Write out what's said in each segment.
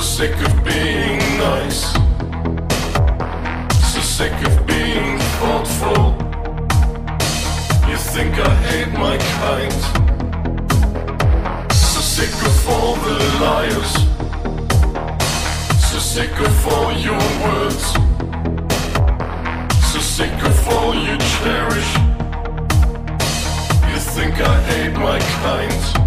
so sick of being nice. So sick of being thoughtful. You think I hate my kind. So sick of all the liars. So sick of all your words. So sick of all you cherish. You think I hate my kind.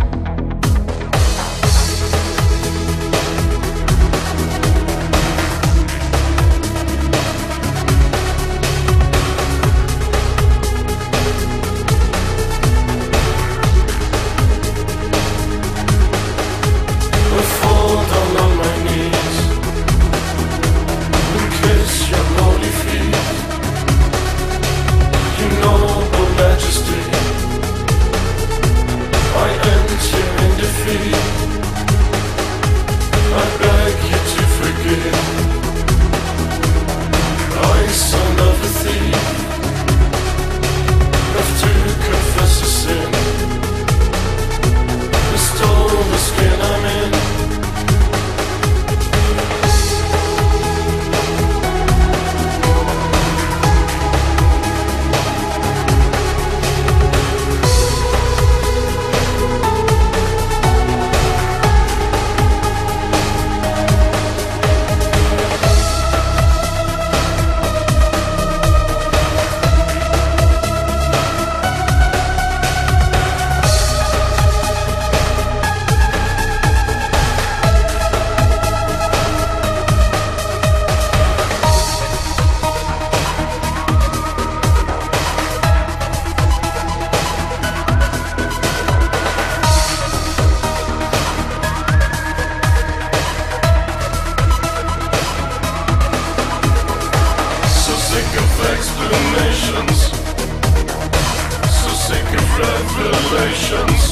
revelations.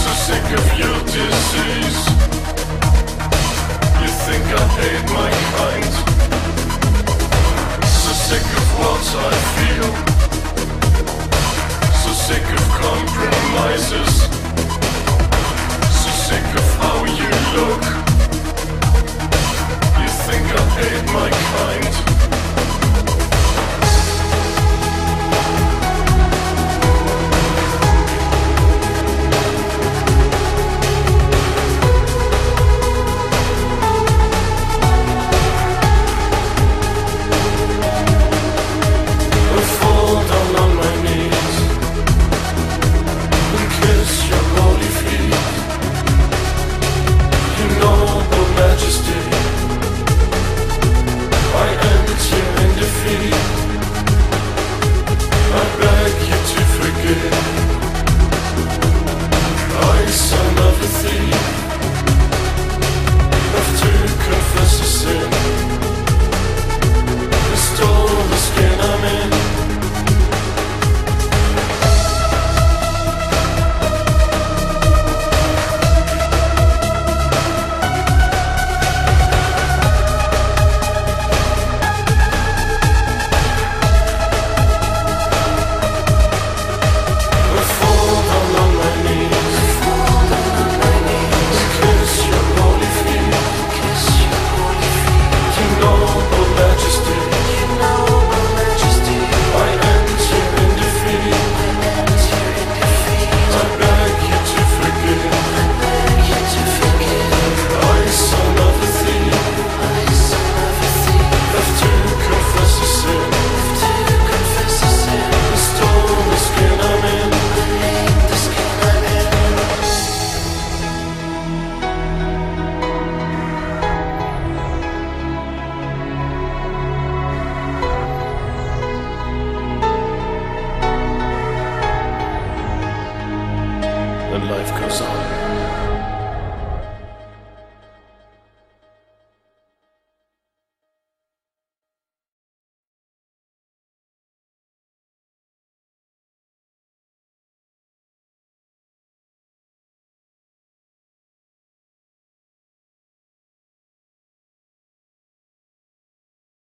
So sick of your disease. You think I hate my kind?